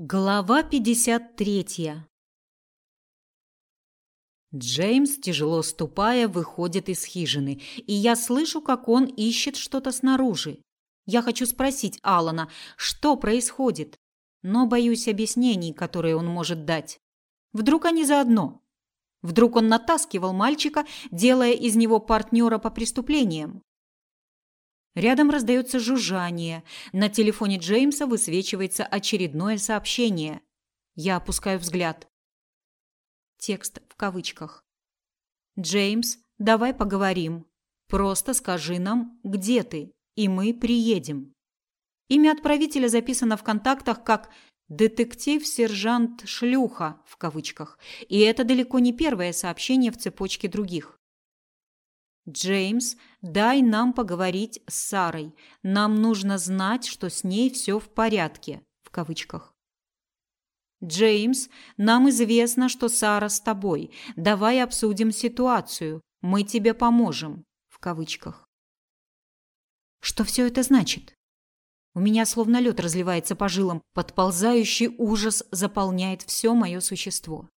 Глава 53. Джеймс, тяжело ступая, выходит из хижины, и я слышу, как он ищет что-то снаружи. Я хочу спросить Алана, что происходит, но боюсь объяснений, которые он может дать. Вдруг они заодно? Вдруг он натаскивал мальчика, делая из него партнера по преступлениям? Рядом раздается жужжание. На телефоне Джеймса высвечивается очередное сообщение. Я опускаю взгляд. Текст в кавычках. Джеймс, давай поговорим. Просто скажи нам, где ты, и мы приедем. Имя отправителя записано в контактах как детектив-сержант Шлюха в кавычках, и это далеко не первое сообщение в цепочке других. Джеймс, дай нам поговорить с Сарой. Нам нужно знать, что с ней все в порядке, в кавычках. Джеймс, нам известно, что Сара с тобой. Давай обсудим ситуацию. Мы тебе поможем, в кавычках. Что все это значит? У меня словно лед разливается по жилам, подползающий ужас заполняет все мое существо.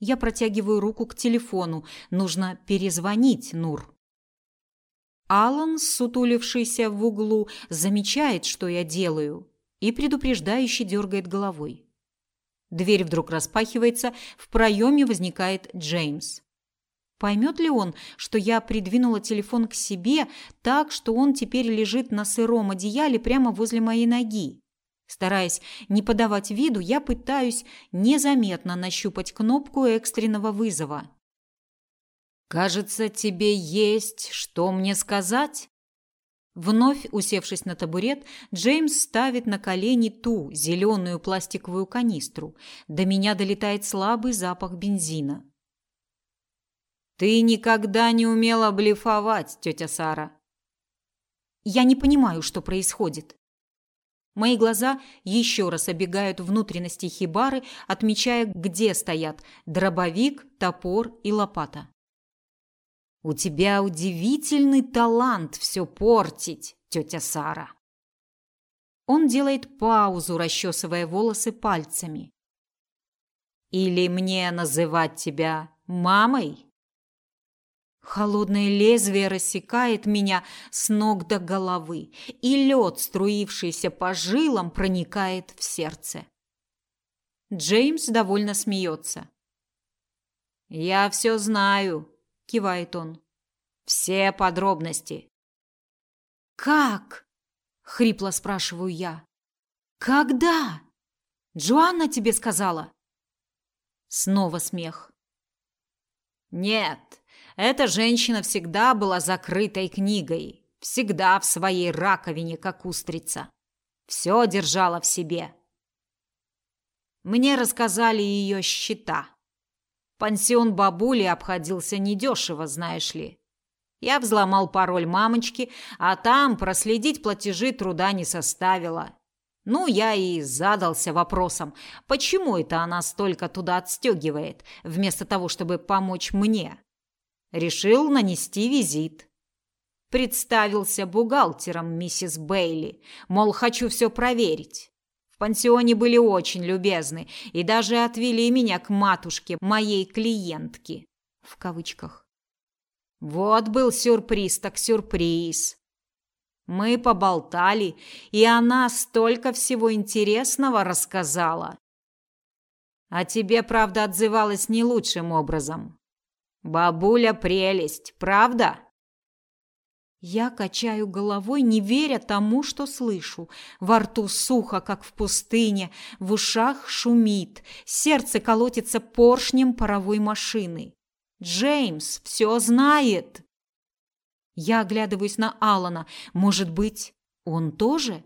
Я протягиваю руку к телефону. Нужно перезвонить Нур. Алан, сутулившийся в углу, замечает, что я делаю, и предупреждающе дергает головой. Дверь вдруг распахивается, в проеме возникает Джеймс. Поймет ли он, что я придвинула телефон к себе так, что он теперь лежит на сыром одеяле прямо возле моей ноги? Стараясь не подавать виду, я пытаюсь незаметно нащупать кнопку экстренного вызова. «Кажется, тебе есть что мне сказать?» Вновь усевшись на табурет, Джеймс ставит на колени ту зеленую пластиковую канистру. До меня долетает слабый запах бензина. «Ты никогда не умела блефовать, тетя Сара». «Я не понимаю, что происходит». Мои глаза еще раз обегают внутренности хибары, отмечая, где стоят дробовик, топор и лопата. «У тебя удивительный талант все портить, тетя Сара». Он делает паузу, расчесывая волосы пальцами. «Или мне называть тебя мамой?» Холодное лезвие рассекает меня с ног до головы, и лед, струившийся по жилам, проникает в сердце. Джеймс довольно смеется. «Я все знаю», – кивает он. «Все подробности». «Как?» – хрипло спрашиваю я. «Когда? Джоанна тебе сказала?» Снова смех. «Нет, эта женщина всегда была закрытой книгой, всегда в своей раковине, как устрица. Все держала в себе. Мне рассказали ее счета. Пансион бабули обходился недешево, знаешь ли. Я взломал пароль мамочки, а там проследить платежи труда не составило. Ну, я и задался вопросом, почему это она столько туда отстегивает, вместо того, чтобы помочь мне. Решил нанести визит. Представился бухгалтером миссис Бейли, мол, хочу все проверить. В пансионе были очень любезны и даже отвели меня к матушке моей клиентки в кавычках. Вот был сюрприз так сюрприз. Мы поболтали, и она столько всего интересного рассказала. А тебе, правда, отзывалась не лучшим образом. Бабуля прелесть, правда? Я качаю головой, не веря тому, что слышу. Во рту сухо, как в пустыне, в ушах шумит, сердце колотится поршнем паровой машины. Джеймс все знает. Я оглядываюсь на Алана. Может быть, он тоже?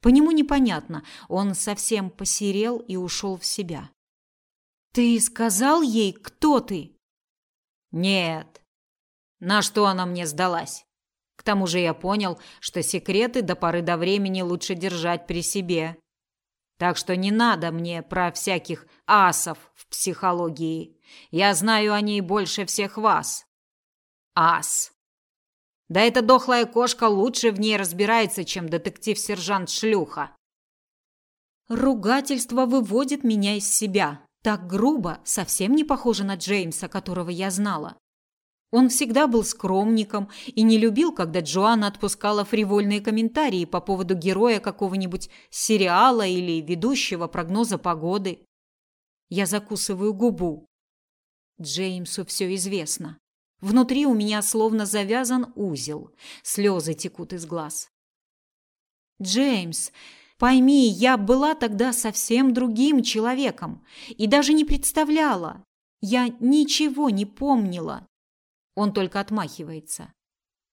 По нему непонятно. Он совсем посерел и ушел в себя. Ты сказал ей, кто ты? Нет. На что она мне сдалась? К тому же я понял, что секреты до поры до времени лучше держать при себе. Так что не надо мне про всяких асов в психологии. Я знаю о ней больше всех вас. Ас. Да эта дохлая кошка лучше в ней разбирается, чем детектив-сержант Шлюха. Ругательство выводит меня из себя. Так грубо, совсем не похоже на Джеймса, которого я знала. Он всегда был скромником и не любил, когда Джоанна отпускала фривольные комментарии по поводу героя какого-нибудь сериала или ведущего прогноза погоды. Я закусываю губу. Джеймсу все известно. Внутри у меня словно завязан узел. Слезы текут из глаз. Джеймс, пойми, я была тогда совсем другим человеком и даже не представляла. Я ничего не помнила. Он только отмахивается.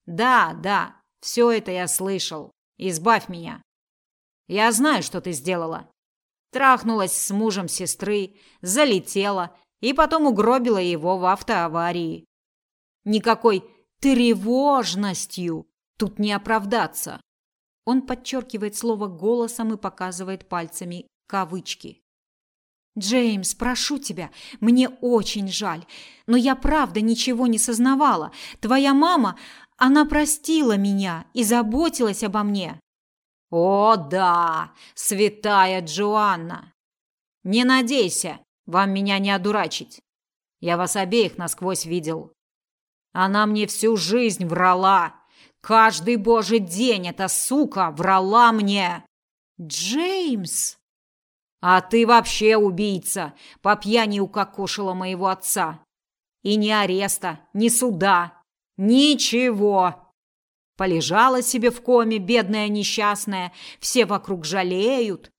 Да, да, все это я слышал. Избавь меня. Я знаю, что ты сделала. Трахнулась с мужем сестры, залетела и потом угробила его в автоаварии. Никакой тревожностью тут не оправдаться. Он подчеркивает слово голосом и показывает пальцами кавычки. Джеймс, прошу тебя, мне очень жаль, но я правда ничего не сознавала. Твоя мама, она простила меня и заботилась обо мне. О, да, святая Джоанна. Не надейся, вам меня не одурачить. Я вас обеих насквозь видел. Она мне всю жизнь врала. Каждый божий день эта сука врала мне. Джеймс а ты вообще убийца, по пьяни укокошила моего отца. И ни ареста, ни суда, ничего. Полежала себе в коме, бедная несчастная, все вокруг жалеют.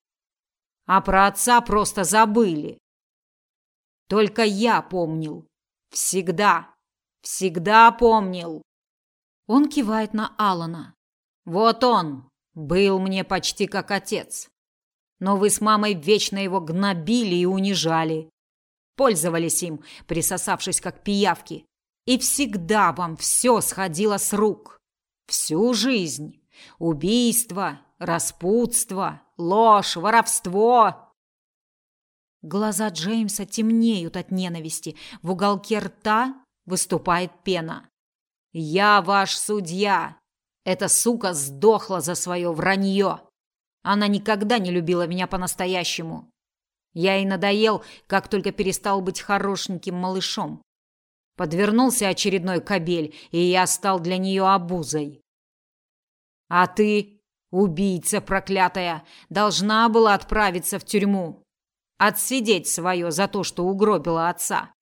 А про отца просто забыли. Только я помнил. Всегда, всегда помнил. Он кивает на Алана. Вот он был мне почти как отец. Но вы с мамой вечно его гнобили и унижали. Пользовались им, присосавшись как пиявки. И всегда вам все сходило с рук. Всю жизнь. Убийство, распутство, ложь, воровство. Глаза Джеймса темнеют от ненависти. В уголке рта выступает пена. «Я ваш судья. Эта сука сдохла за свое вранье. Она никогда не любила меня по-настоящему. Я ей надоел, как только перестал быть хорошеньким малышом. Подвернулся очередной кобель, и я стал для нее обузой. А ты, убийца проклятая, должна была отправиться в тюрьму, отсидеть свое за то, что угробила отца.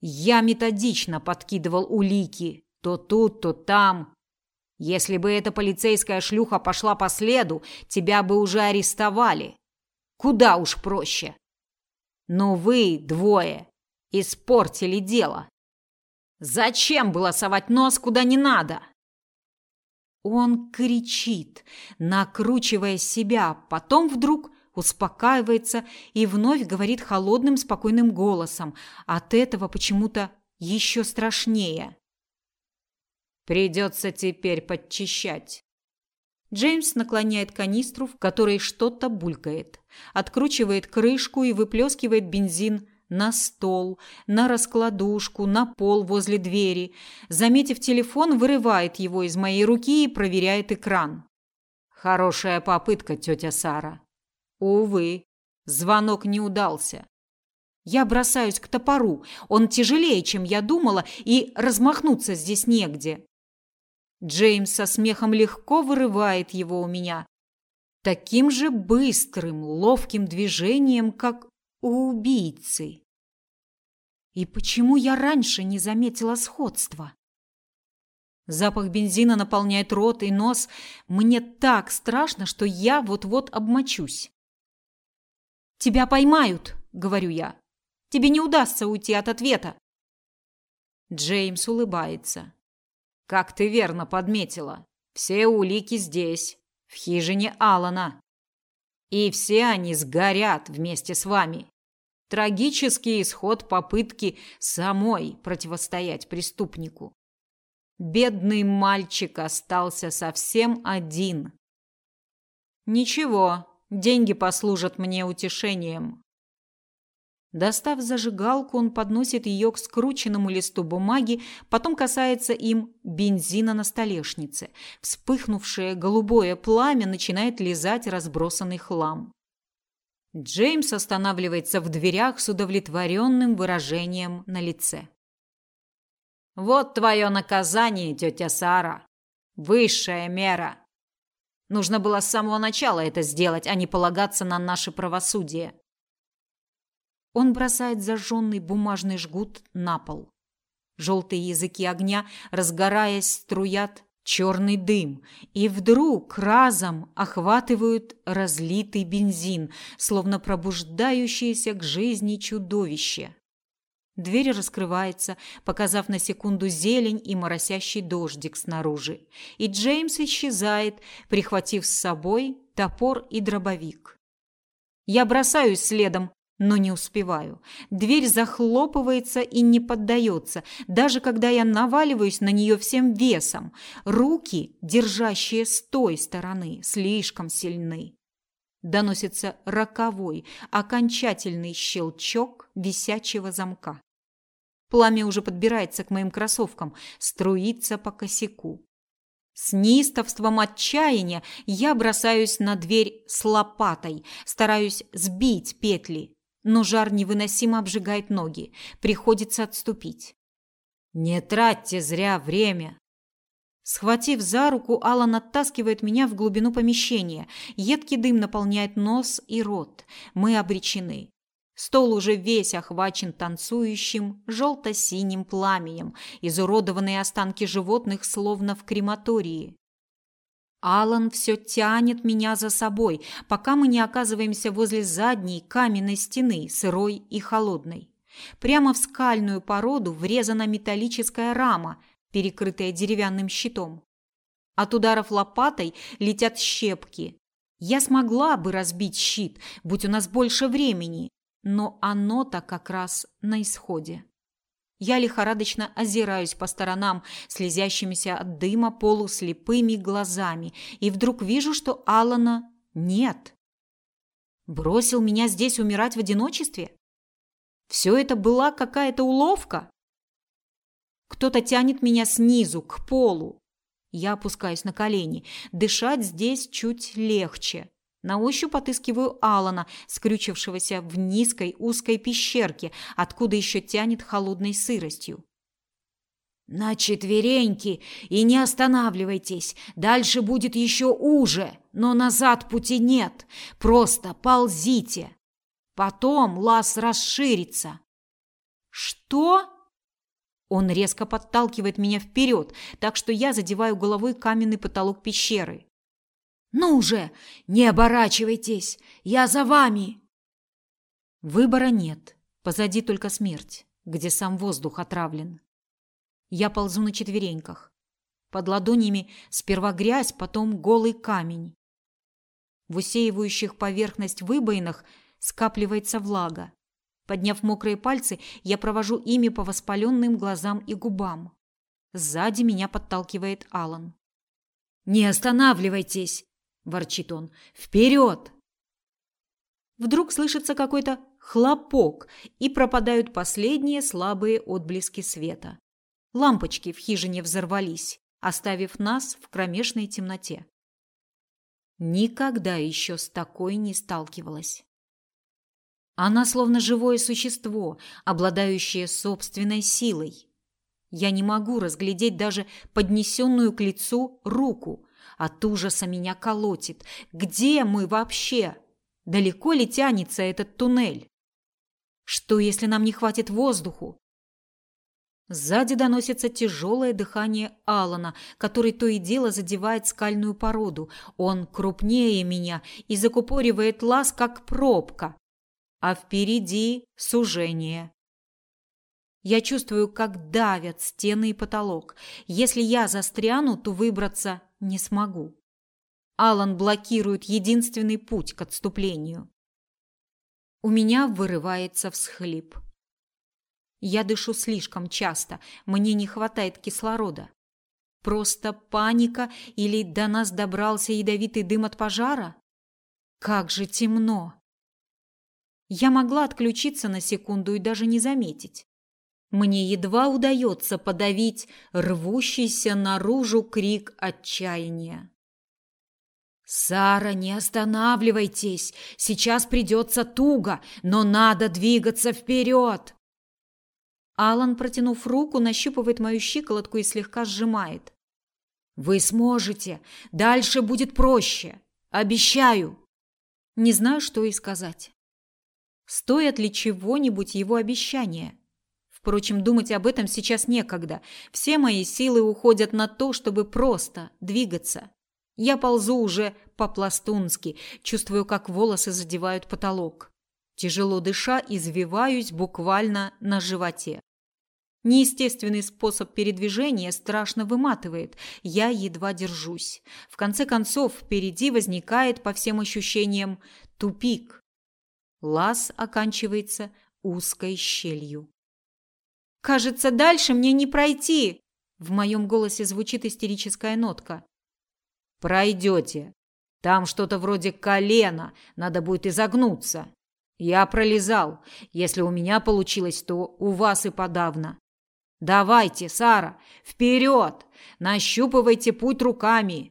Я методично подкидывал улики, то тут, то там, если бы эта полицейская шлюха пошла по следу, тебя бы уже арестовали. Куда уж проще. Но вы двое испортили дело. Зачем было совать нос куда не надо? Он кричит, накручивая себя, потом вдруг успокаивается и вновь говорит холодным, спокойным голосом. От этого почему-то еще страшнее. Придется теперь подчищать. Джеймс наклоняет канистру, в которой что-то булькает, откручивает крышку и выплескивает бензин на стол, на раскладушку, на пол возле двери. Заметив телефон, вырывает его из моей руки и проверяет экран. Хорошая попытка, тетя Сара. Увы, звонок не удался. Я бросаюсь к топору. Он тяжелее, чем я думала, и размахнуться здесь негде. Джеймс со смехом легко вырывает его у меня. Таким же быстрым, ловким движением, как у убийцы. И почему я раньше не заметила сходства? Запах бензина наполняет рот и нос. Мне так страшно, что я вот-вот обмочусь. «Тебя поймают», — говорю я. «Тебе не удастся уйти от ответа». Джеймс улыбается. Как ты верно подметила, все улики здесь, в хижине Алана. И все они сгорят вместе с вами. Трагический исход попытки самой противостоять преступнику. Бедный мальчик остался совсем один. Ничего, деньги послужат мне утешением. Достав зажигалку, он подносит ее к скрученному листу бумаги, потом касается им бензина на столешнице. Вспыхнувшее голубое пламя начинает лизать разбросанный хлам. Джеймс останавливается в дверях с удовлетворенным выражением на лице. Вот твое наказание, тетя Сара. Высшая мера. Нужно было с самого начала это сделать, а не полагаться на наше правосудие. Он бросает зажженный бумажный жгут на пол. Желтые языки огня, разгораясь, струят черный дым, и вдруг разом охватывают разлитый бензин, словно пробуждающееся к жизни чудовище. Дверь раскрывается, показав на секунду зелень и моросящий дождик снаружи, и Джеймс исчезает, прихватив с собой топор и дробовик. Я бросаюсь следом, но не успеваю. Дверь захлопывается и не поддается, даже когда я наваливаюсь на нее всем весом. Руки, держащие с той стороны, слишком сильны. Доносится роковой, окончательный щелчок висячего замка. Пламя уже подбирается к моим кроссовкам, струится по косяку. С неистовством отчаяния я бросаюсь на дверь с лопатой, стараюсь сбить петли, но жар невыносимо обжигает ноги. Приходится отступить. Не тратьте зря время. Схватив за руку, Алан оттаскивает меня в глубину помещения. Едкий дым наполняет нос и рот. Мы обречены. Стол уже весь охвачен танцующим желто-синим пламенем, изуродованные останки животных словно в крематории. Алан все тянет меня за собой, пока мы не оказываемся возле задней каменной стены, сырой и холодной. Прямо в скальную породу врезана металлическая рама, перекрытая деревянным щитом. От ударов лопатой летят щепки. Я смогла бы разбить щит, будь у нас больше времени, но оно-то как раз на исходе. Я лихорадочно озираюсь по сторонам, слезящимися от дыма полуслепыми глазами, и вдруг вижу, что Алана нет. Бросил меня здесь умирать в одиночестве? Все это была какая-то уловка? Кто-то тянет меня снизу, к полу. Я опускаюсь на колени. Дышать здесь чуть легче. На ощупь отыскиваю Алана, скрючившегося в низкой узкой пещерке, откуда еще тянет холодной сыростью. На четвереньки и не останавливайтесь. Дальше будет еще уже, но назад пути нет. Просто ползите. Потом лаз расширится. Что? Он резко подталкивает меня вперед, так что я задеваю головой каменный потолок пещеры. Ну же, не оборачивайтесь, я за вами. Выбора нет. Позади только смерть, где сам воздух отравлен. Я ползу на четвереньках. Под ладонями сперва грязь, потом голый камень. В усеивающих поверхность выбоинах скапливается влага. Подняв мокрые пальцы, я провожу ими по воспаленным глазам и губам. Сзади меня подталкивает Алан. Не останавливайтесь, ворчит он. Вперед! Вдруг слышится какой-то хлопок, и пропадают последние слабые отблески света. Лампочки в хижине взорвались, оставив нас в кромешной темноте. Никогда еще с такой не сталкивалась. Она словно живое существо, обладающее собственной силой. Я не могу разглядеть даже поднесенную к лицу руку, от ужаса меня колотит. Где мы вообще? Далеко ли тянется этот туннель? Что, если нам не хватит воздуху? Сзади доносится тяжелое дыхание Алана, который то и дело задевает скальную породу. Он крупнее меня и закупоривает лаз, как пробка. А впереди сужение. Я чувствую, как давят стены и потолок. Если я застряну, то выбраться не смогу. Алан блокирует единственный путь к отступлению. У меня вырывается всхлип. Я дышу слишком часто, мне не хватает кислорода. Просто паника или до нас добрался ядовитый дым от пожара? Как же темно. Я могла отключиться на секунду и даже не заметить. Мне едва удается подавить рвущийся наружу крик отчаяния. Сара, не останавливайтесь. Сейчас придется туго, но надо двигаться вперед. Алан, протянув руку, нащупывает мою щиколотку и слегка сжимает. Вы сможете. Дальше будет проще. Обещаю. Не знаю, что и сказать. Стоит ли чего-нибудь его обещание? Впрочем, думать об этом сейчас некогда. Все мои силы уходят на то, чтобы просто двигаться. Я ползу уже по-пластунски, чувствую, как волосы задевают потолок. Тяжело дыша, извиваюсь буквально на животе. Неестественный способ передвижения страшно выматывает. Я едва держусь. В конце концов, впереди возникает, по всем ощущениям, тупик. Лаз оканчивается узкой щелью. «Кажется, дальше мне не пройти!» В моем голосе звучит истерическая нотка. Пройдете. Там что-то вроде колена, надо будет изогнуться. Я пролезал. Если у меня получилось, то у вас и подавно. Давайте, Сара, вперед! Нащупывайте путь руками.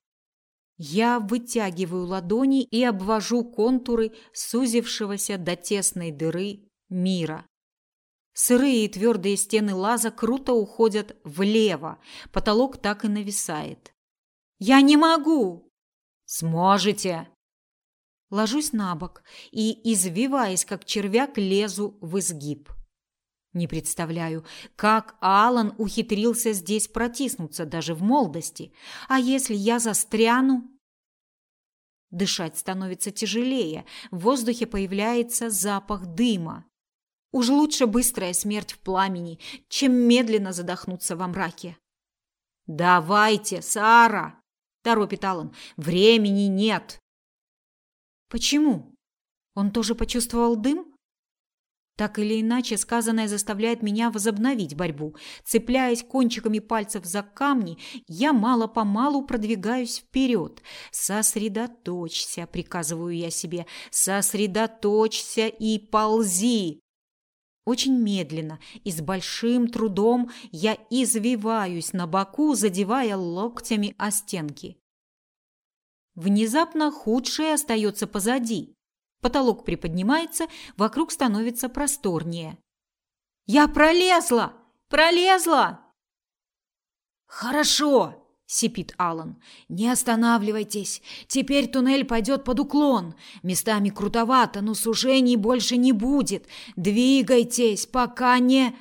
Я вытягиваю ладони и обвожу контуры сузившегося до тесной дыры мира. Сырые и твердые стены лаза круто уходят влево, потолок так и нависает. Я не могу. Сможете. Ложусь на бок и, извиваясь как червяк, лезу в изгиб. Не представляю, как Алан ухитрился здесь протиснуться даже в молодости. А если я застряну? Дышать становится тяжелее. В воздухе появляется запах дыма. Уж лучше быстрая смерть в пламени, чем медленно задохнуться во мраке. Давайте, Сара, торопит Алан. Времени нет. Почему? Он тоже почувствовал дым? Так или иначе, сказанное заставляет меня возобновить борьбу. Цепляясь кончиками пальцев за камни, я мало-помалу продвигаюсь вперед. «Сосредоточься», — приказываю я себе, — «сосредоточься и ползи». Очень медленно и с большим трудом я извиваюсь на боку, задевая локтями о стенки. Внезапно худшее остается позади. Потолок приподнимается, вокруг становится просторнее. «Я пролезла! Пролезла!» «Хорошо!» – сипит Алан. «Не останавливайтесь. Теперь туннель пойдет под уклон. Местами крутовато, но сужений больше не будет. Двигайтесь, пока не...»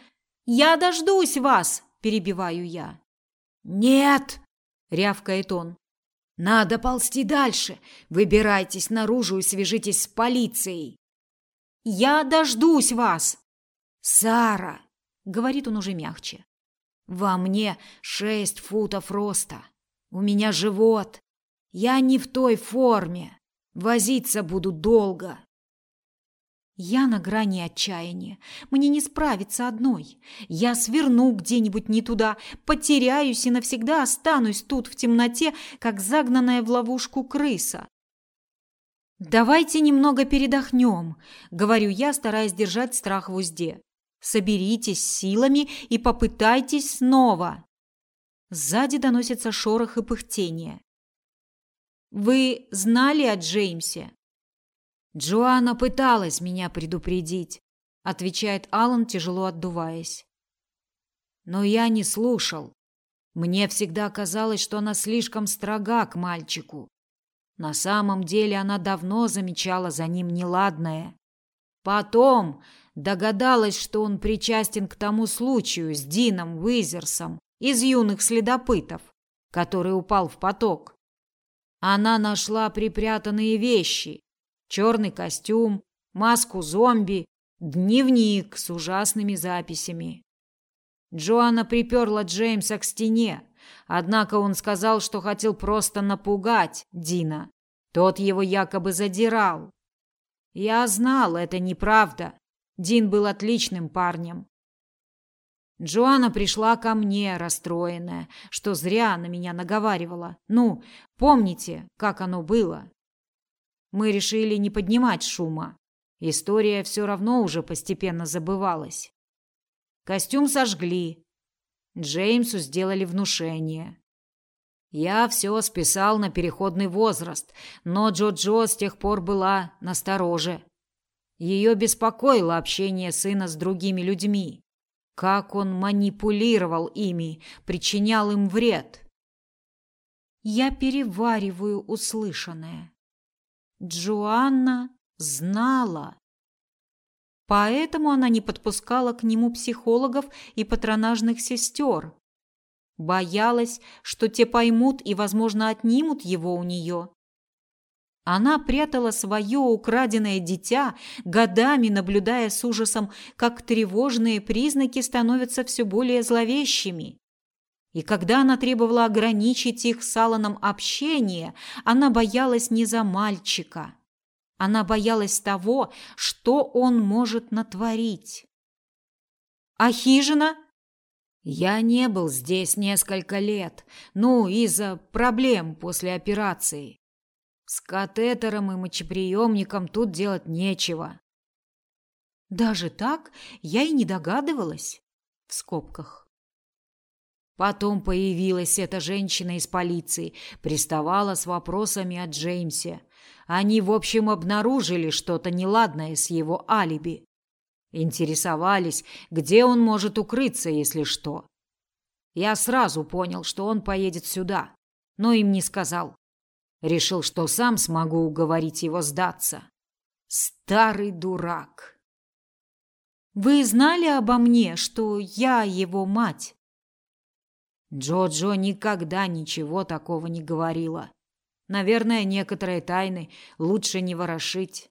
«Я дождусь вас!» – перебиваю я. «Нет!» – рявкает он. Надо ползти дальше. Выбирайтесь наружу и свяжитесь с полицией. Я дождусь вас. Сара, говорит он уже мягче. Во мне шесть футов роста. У меня живот. Я не в той форме. Возиться буду долго. Я на грани отчаяния. Мне не справиться одной. Я сверну где-нибудь не туда, потеряюсь и навсегда останусь тут в темноте, как загнанная в ловушку крыса. Давайте немного передохнем, говорю я, стараясь держать страх в узде. Соберитесь силами и попытайтесь снова. Сзади доносится шорох и пыхтение. Вы знали о Джеймсе? Джоанна пыталась меня предупредить, отвечает Алан, тяжело отдуваясь. Но я не слушал. Мне всегда казалось, что она слишком строга к мальчику. На самом деле она давно замечала за ним неладное. Потом догадалась, что он причастен к тому случаю с Дином Уизерсом из юных следопытов, который упал в поток. Она нашла припрятанные вещи черный костюм, маску зомби, дневник с ужасными записями. Джоанна приперла Джеймса к стене, однако он сказал, что хотел просто напугать Дина. Тот его якобы задирал. Я знал, это неправда. Дин был отличным парнем. Джоанна пришла ко мне, расстроенная, что зря на меня наговаривала. Ну, помните, как оно было? Мы решили не поднимать шума. История все равно уже постепенно забывалась. Костюм сожгли. Джеймсу сделали внушение. Я все списал на переходный возраст, но Джо-Джо с тех пор была настороже. Ее беспокоило общение сына с другими людьми. Как он манипулировал ими, причинял им вред. Я перевариваю услышанное. Джоанна знала. Поэтому она не подпускала к нему психологов и патронажных сестер. Боялась, что те поймут и, возможно, отнимут его у нее. Она прятала свое украденное дитя, годами наблюдая с ужасом, как тревожные признаки становятся все более зловещими. И когда она требовала ограничить их с Алланом общение, она боялась не за мальчика. Она боялась того, что он может натворить. А хижина? Я не был здесь несколько лет, ну, из-за проблем после операции. С катетером и мочеприемником тут делать нечего. Даже так я и не догадывалась. В скобках. Потом появилась эта женщина из полиции, приставала с вопросами о Джеймсе. Они, в общем, обнаружили что-то неладное с его алиби. Интересовались, где он может укрыться, если что. Я сразу понял, что он поедет сюда, но им не сказал. Решил, что сам смогу уговорить его сдаться. Старый дурак. Вы знали обо мне, что я его мать? Джо-Джо никогда ничего такого не говорила. Наверное, некоторые тайны лучше не ворошить.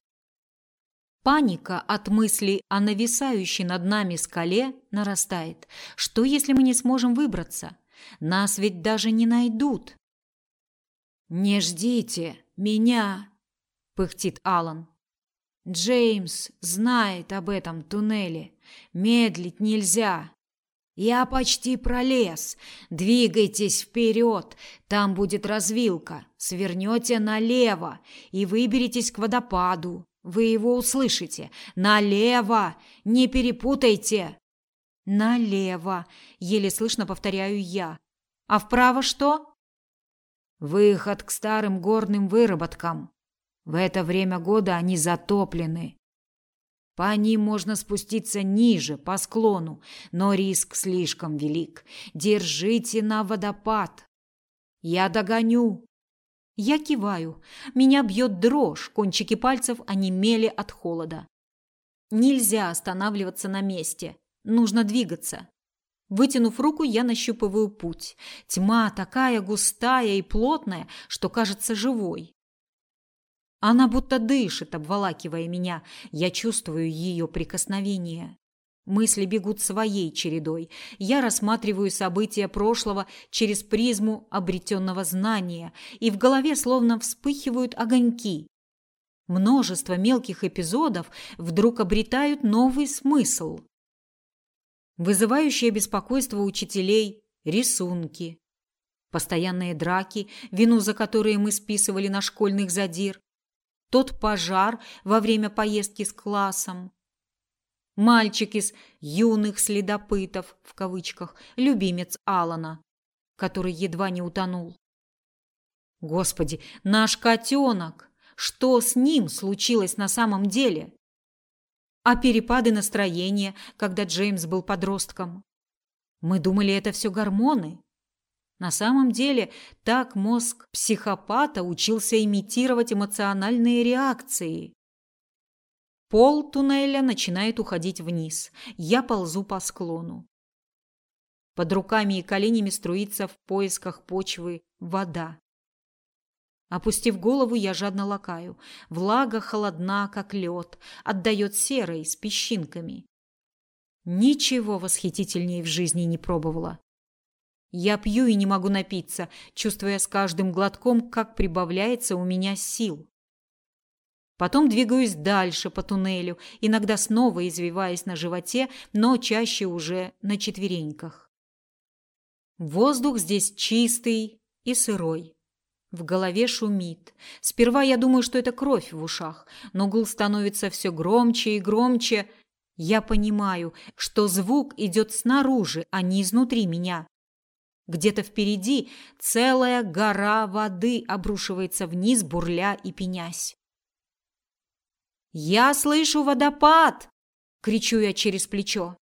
Паника от мысли о нависающей над нами скале нарастает. Что, если мы не сможем выбраться? Нас ведь даже не найдут. «Не ждите меня!» – пыхтит Алан. «Джеймс знает об этом туннеле. Медлить нельзя. Я почти пролез. Двигайтесь вперед. Там будет развилка. Свернете налево и выберетесь к водопаду. Вы его услышите. Налево. Не перепутайте. Налево. Еле слышно повторяю я. А вправо что? Выход к старым горным выработкам. В это время года они затоплены. По ним можно спуститься ниже, по склону, но риск слишком велик. Держите на водопад. Я догоню. Я киваю. Меня бьет дрожь, кончики пальцев онемели от холода. Нельзя останавливаться на месте. Нужно двигаться. Вытянув руку, я нащупываю путь. Тьма такая густая и плотная, что кажется живой. Она будто дышит, обволакивая меня. Я чувствую ее прикосновение. Мысли бегут своей чередой. Я рассматриваю события прошлого через призму обретенного знания, и в голове словно вспыхивают огоньки. Множество мелких эпизодов вдруг обретают новый смысл. Вызывающее беспокойство учителей рисунки, постоянные драки, вину за которые мы списывали на школьных задир, тот пожар во время поездки с классом. Мальчик из юных следопытов в кавычках, любимец Алана, который едва не утонул. Господи, наш котенок! Что с ним случилось на самом деле? А перепады настроения, когда Джеймс был подростком? Мы думали, это все гормоны. На самом деле, так мозг психопата учился имитировать эмоциональные реакции. Пол туннеля начинает уходить вниз. Я ползу по склону. Под руками и коленями струится в поисках почвы вода. Опустив голову, я жадно лакаю. Влага холодна, как лед, отдает серой с песчинками. Ничего восхитительнее в жизни не пробовала. Я пью и не могу напиться, чувствуя с каждым глотком, как прибавляется у меня сил. Потом двигаюсь дальше по туннелю, иногда снова извиваясь на животе, но чаще уже на четвереньках. Воздух здесь чистый и сырой. В голове шумит. Сперва я думаю, что это кровь в ушах, но гул становится все громче и громче. Я понимаю, что звук идет снаружи, а не изнутри меня. Где-то впереди целая гора воды обрушивается вниз, бурля и пенясь. «Я слышу водопад!» – кричу я через плечо.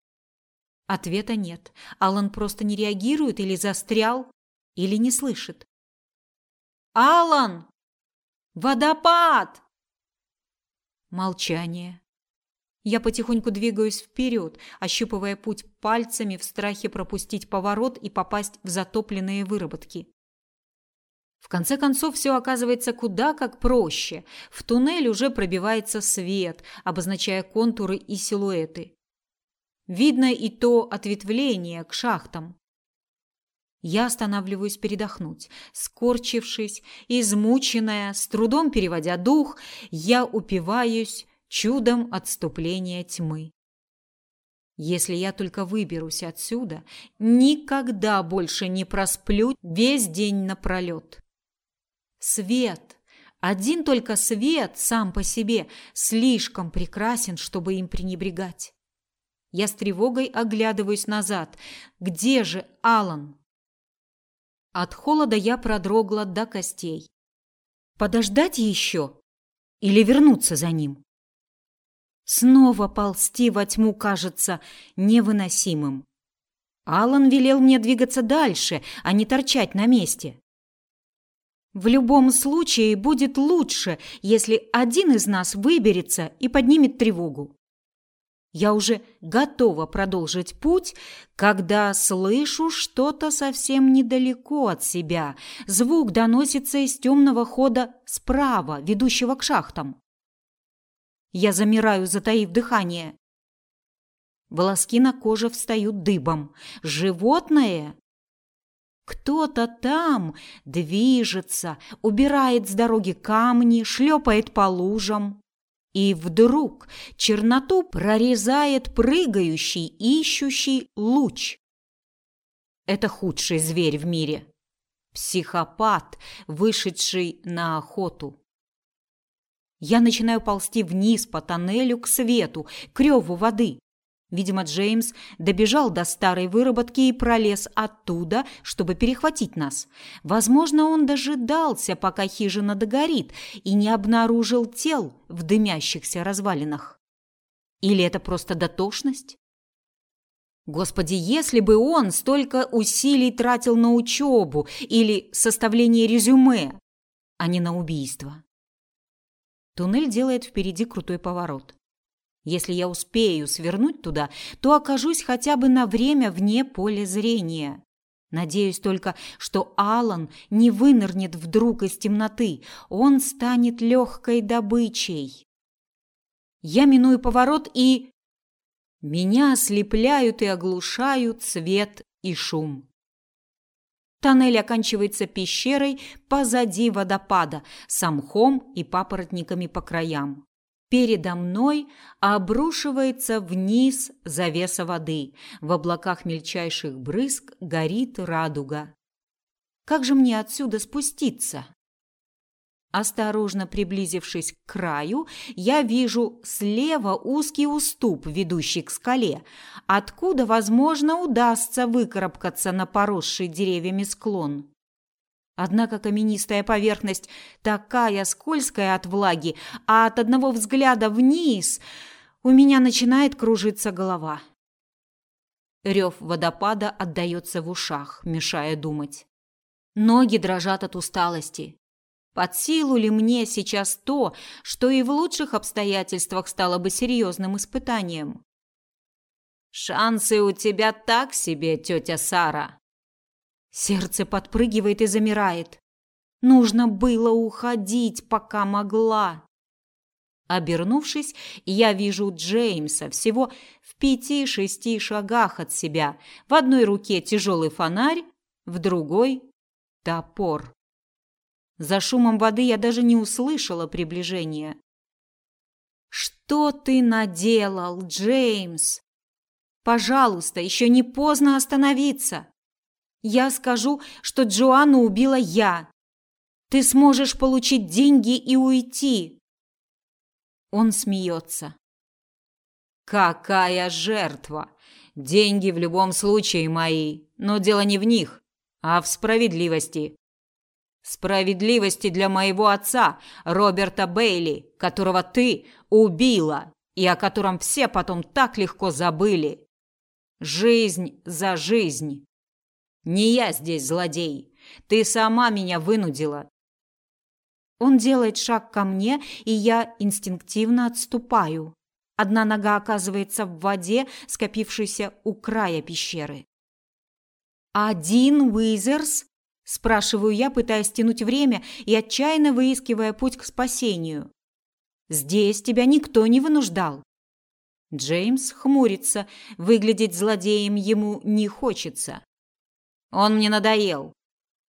Ответа нет. Алан просто не реагирует или застрял, или не слышит. «Алан! Водопад!» Молчание. Я потихоньку двигаюсь вперед, ощупывая путь пальцами в страхе пропустить поворот и попасть в затопленные выработки. В конце концов, все оказывается куда как проще. В туннель уже пробивается свет, обозначая контуры и силуэты. Видно и то ответвление к шахтам. Я останавливаюсь передохнуть. Скорчившись, измученная, с трудом переводя дух, я упиваюсь чудом отступления тьмы. Если я только выберусь отсюда, никогда больше не просплю весь день напролет. Свет, один только свет сам по себе слишком прекрасен, чтобы им пренебрегать. Я с тревогой оглядываюсь назад. Где же Алан? От холода я продрогла до костей. Подождать еще или вернуться за ним? Снова ползти во тьму кажется невыносимым. Алан велел мне двигаться дальше, а не торчать на месте. В любом случае будет лучше, если один из нас выберется и поднимет тревогу. Я уже готова продолжить путь, когда слышу что-то совсем недалеко от себя. Звук доносится из темного хода справа, ведущего к шахтам. Я замираю, затаив дыхание. Волоски на коже встают дыбом. Животное? Кто-то там движется, убирает с дороги камни, шлепает по лужам. И вдруг черноту прорезает прыгающий, ищущий луч. Это худший зверь в мире. Психопат, вышедший на охоту. Я начинаю ползти вниз по тоннелю к свету, к реву воды. Видимо, Джеймс добежал до старой выработки и пролез оттуда, чтобы перехватить нас. Возможно, он дожидался, пока хижина догорит, и не обнаружил тел в дымящихся развалинах. Или это просто дотошность? Господи, если бы он столько усилий тратил на учебу или составление резюме, а не на убийство. Туннель делает впереди крутой поворот. Если я успею свернуть туда, то окажусь хотя бы на время вне поля зрения. Надеюсь только, что Алан не вынырнет вдруг из темноты. Он станет легкой добычей. Я миную поворот и... Меня ослепляют и оглушают свет и шум. Тоннель оканчивается пещерой позади водопада с мхом и папоротниками по краям. Передо мной обрушивается вниз завеса воды. В облаках мельчайших брызг горит радуга. Как же мне отсюда спуститься? Осторожно приблизившись к краю, я вижу слева узкий уступ, ведущий к скале, откуда, возможно, удастся выкарабкаться на поросший деревьями склон. Однако каменистая поверхность такая скользкая от влаги, а от одного взгляда вниз у меня начинает кружиться голова. Рев водопада отдаётся в ушах, мешая думать. Ноги дрожат от усталости. Под силу ли мне сейчас то, что и в лучших обстоятельствах стало бы серьезным испытанием? Шансы у тебя так себе, тетя Сара. Сердце подпрыгивает и замирает. Нужно было уходить, пока могла. Обернувшись, я вижу Джеймса всего в пяти-шести шагах от себя. В одной руке тяжелый фонарь, в другой топор. За шумом воды я даже не услышала приближения. Что ты наделал, Джеймс? Пожалуйста, еще не поздно остановиться. Я скажу, что Джоанну убила я. Ты сможешь получить деньги и уйти. Он смеется. Какая жертва! Деньги в любом случае мои, но дело не в них, А в справедливости. Справедливости для моего отца, Роберта Бейли, которого ты убила и о котором все потом так легко забыли. Жизнь за жизнь. Не я здесь злодей. Ты сама меня вынудила. Он делает шаг ко мне, и я инстинктивно отступаю. Одна нога оказывается в воде, скопившейся у края пещеры. «Один Уизерс?» – спрашиваю я, пытаясь тянуть время и отчаянно выискивая путь к спасению. «Здесь тебя никто не вынуждал». Джеймс хмурится, выглядеть злодеем ему не хочется. Он мне надоел.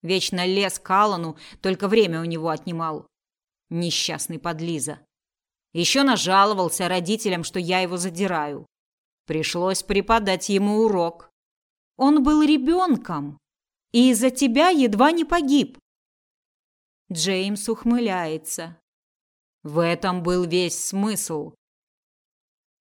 Вечно лез к Аллану, только время у него отнимал. Несчастный подлиза. Еще нажаловался родителям, что я его задираю. Пришлось преподать ему урок. Он был ребенком и из-за тебя едва не погиб. Джеймс ухмыляется. В этом был весь смысл.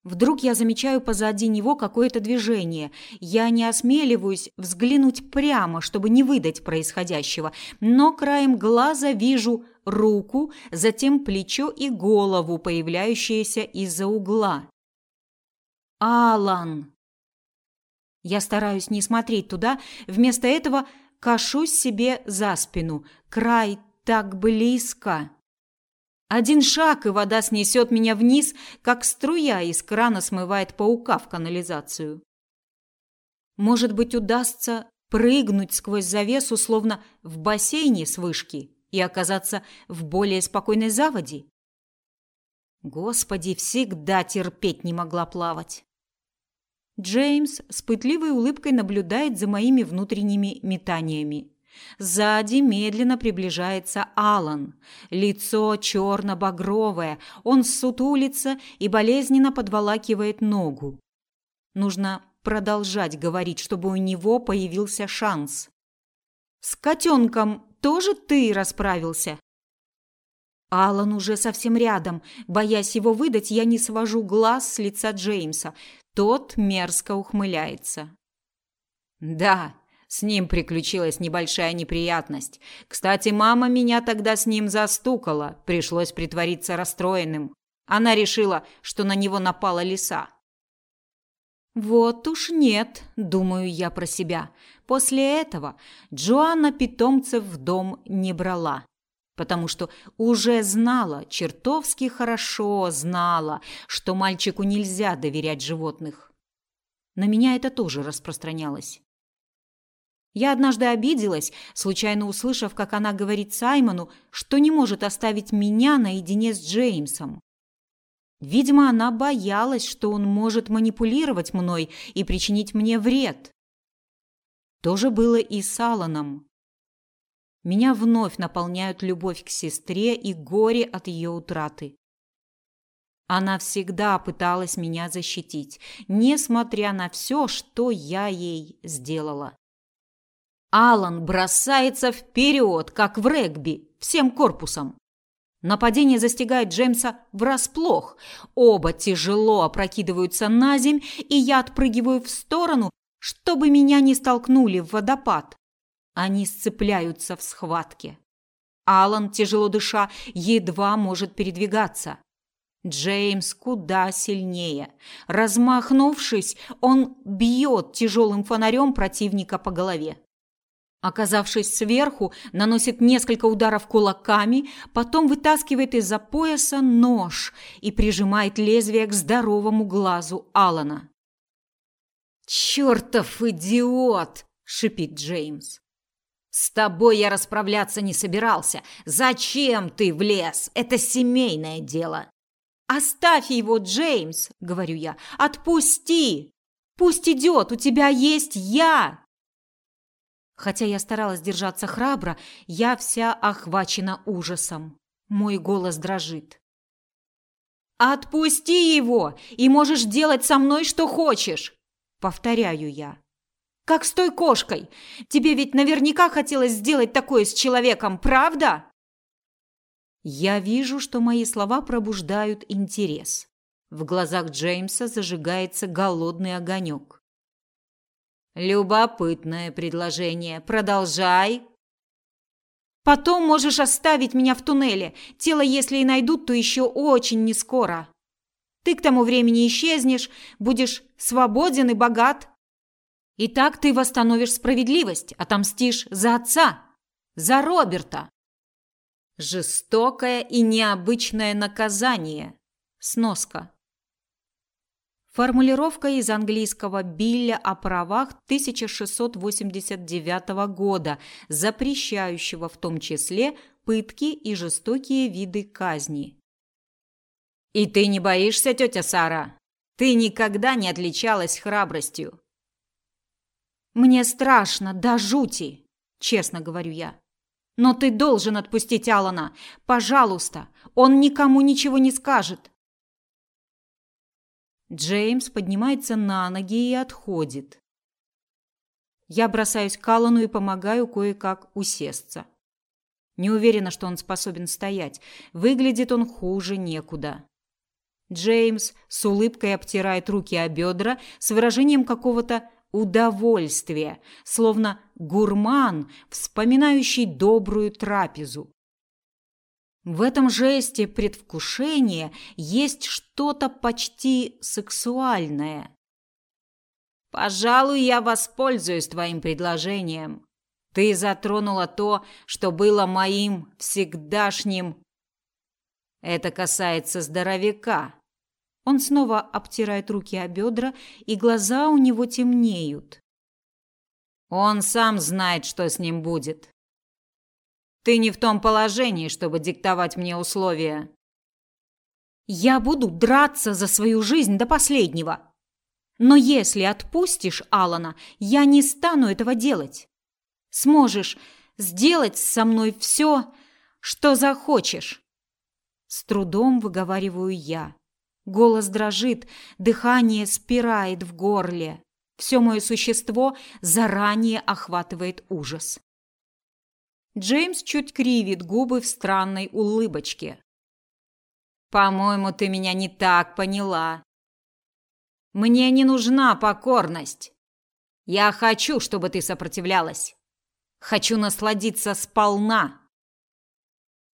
Вдруг я замечаю позади него какое-то движение. Я не осмеливаюсь взглянуть прямо, чтобы не выдать происходящего, но краем глаза вижу руку, затем плечо и голову, появляющиеся из-за угла. Алан. Я стараюсь не смотреть туда, вместо этого кашусь себе за спину. Край так близко. Один шаг, и вода снесет меня вниз, как струя из крана смывает паука в канализацию. Может быть, удастся прыгнуть сквозь завесу, словно в бассейне с вышки, и оказаться в более спокойной заводе? Господи, всегда терпеть не могла плавать. Джеймс с пытливой улыбкой наблюдает за моими внутренними метаниями. Сзади медленно приближается Алан. Лицо черно-багровое, он сутулится и болезненно подволакивает ногу. Нужно продолжать говорить, чтобы у него появился шанс. «С котенком тоже ты расправился?» Алан уже совсем рядом. Боясь его выдать, я не свожу глаз с лица Джеймса. Тот мерзко ухмыляется. «Да, с ним приключилась небольшая неприятность. Кстати, мама меня тогда с ним застукала, пришлось притвориться расстроенным. Она решила, что на него напала лиса. Вот уж нет, думаю я про себя. После этого Джоанна питомцев в дом не брала, потому что уже знала, чертовски хорошо знала, что мальчику нельзя доверять животных. На меня это тоже распространялось. Я однажды обиделась, случайно услышав, как она говорит Саймону, что не может оставить меня наедине с Джеймсом. Видимо, она боялась, что он может манипулировать мной и причинить мне вред. То же было и с Аланом. Меня вновь наполняют любовь к сестре и горе от ее утраты. Она всегда пыталась меня защитить, несмотря на все, что я ей сделала. Алан бросается вперед, как в регби, всем корпусом. Нападение застигает Джеймса врасплох. Оба тяжело опрокидываются на земь, и я отпрыгиваю в сторону, чтобы меня не столкнули в водопад. Они сцепляются в схватке. Алан, тяжело дыша, едва может передвигаться. Джеймс куда сильнее. Размахнувшись, он бьет тяжелым фонарем противника по голове. Оказавшись сверху, наносит несколько ударов кулаками, потом вытаскивает из-за пояса нож и прижимает лезвие к здоровому глазу Алана. «Чертов идиот!» – шипит Джеймс. «С тобой я расправляться не собирался. Зачем ты влез? Это семейное дело». «Оставь его, Джеймс!» – говорю я. «Отпусти! Пусть идет, у тебя есть я!» Хотя я старалась держаться храбро, я вся охвачена ужасом. Мой голос дрожит. Отпусти его, и можешь делать со мной что хочешь, повторяю я. Как с той кошкой. Тебе ведь наверняка хотелось сделать такое с человеком, правда? Я вижу, что мои слова пробуждают интерес. В глазах Джеймса зажигается голодный огонек. Любопытное предложение. Продолжай. Потом можешь оставить меня в туннеле. Тело, если и найдут, то еще очень не скоро. Ты к тому времени исчезнешь, будешь свободен и богат. И так ты восстановишь справедливость, отомстишь за отца, за Роберта. Жестокое и необычное наказание. Сноска. Формулировка из английского Билля о правах 1689 года, запрещающего в том числе пытки и жестокие виды казни. И ты не боишься, тетя Сара? Ты никогда не отличалась храбростью. Мне страшно до жути, честно говорю я. Но ты должен отпустить Алана, пожалуйста. Он никому ничего не скажет. Джеймс поднимается на ноги и отходит. Я бросаюсь к Аллану и помогаю кое-как усесться. Не уверена, что он способен стоять. Выглядит он хуже некуда. Джеймс с улыбкой обтирает руки о бедра с выражением какого-то удовольствия, словно гурман, вспоминающий добрую трапезу. В этом жесте предвкушения есть что-то почти сексуальное. Пожалуй, я воспользуюсь твоим предложением. Ты затронула то, что было моим всегдашним. Это касается здоровяка. Он снова обтирает руки о бедра, и глаза у него темнеют. Он сам знает, что с ним будет. Ты не в том положении, чтобы диктовать мне условия. Я буду драться за свою жизнь до последнего. Но если отпустишь Алана, я не стану этого делать. Сможешь сделать со мной все, что захочешь. С трудом выговариваю я. Голос дрожит, дыхание спирает в горле. Все мое существо заранее охватывает ужас. Джеймс чуть кривит губы в странной улыбочке. По-моему, ты меня не так поняла. Мне не нужна покорность. Я хочу, чтобы ты сопротивлялась. Хочу насладиться сполна.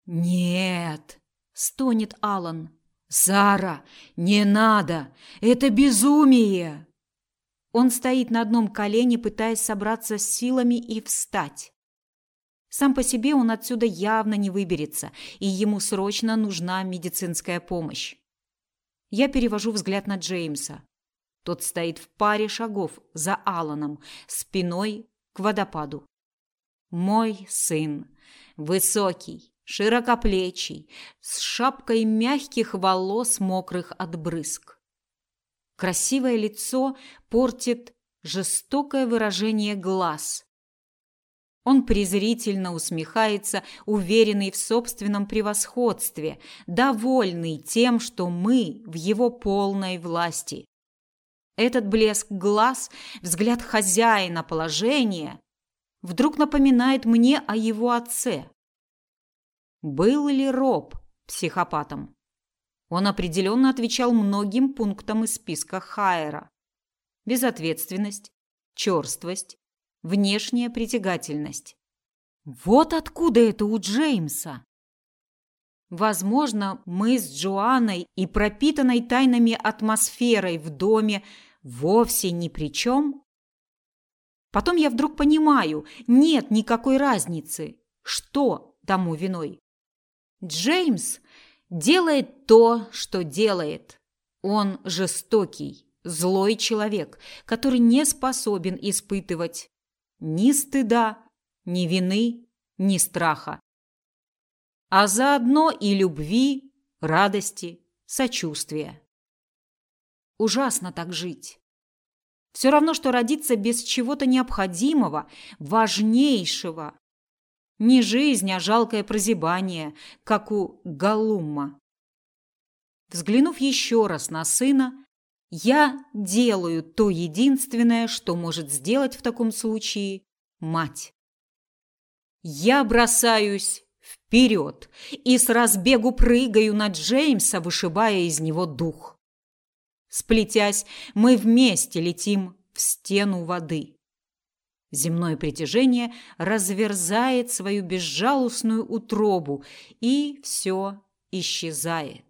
Нет, стонет Алан. Сара, не надо. Это безумие. Он стоит на одном колене, пытаясь собраться с силами и встать. Сам по себе он отсюда явно не выберется, и ему срочно нужна медицинская помощь. Я перевожу взгляд на Джеймса. Тот стоит в паре шагов за Аланом, спиной к водопаду. Мой сын, высокий, широкоплечий, с шапкой мягких волос, мокрых от брызг. Красивое лицо портит жестокое выражение глаз, он презрительно усмехается, уверенный в собственном превосходстве, довольный тем, что мы в его полной власти. Этот блеск глаз, взгляд хозяина положения вдруг напоминает мне о его отце. Был ли Роб психопатом? Он определенно отвечал многим пунктам из списка Хайера. Безответственность, черствость, внешняя притягательность. Вот откуда это у Джеймса. Возможно, мы с Джоанной и пропитанной тайнами атмосферой в доме вовсе ни при чем. Потом я вдруг понимаю, нет никакой разницы, что тому виной. Джеймс делает то, что делает. Он жестокий, злой человек, который не способен испытывать ни стыда, ни вины, ни страха. А заодно и любви, радости, сочувствия. Ужасно так жить. Все равно, что родиться без чего-то необходимого, важнейшего. Не жизнь, а жалкое прозябание, как у Галумма. Взглянув еще раз на сына, я делаю то единственное, что может сделать в таком случае мать. Я бросаюсь вперед и с разбегу прыгаю на Джеймса, вышибая из него дух. Сплетясь, мы вместе летим в стену воды. Земное притяжение разверзает свою безжалостную утробу, и все исчезает.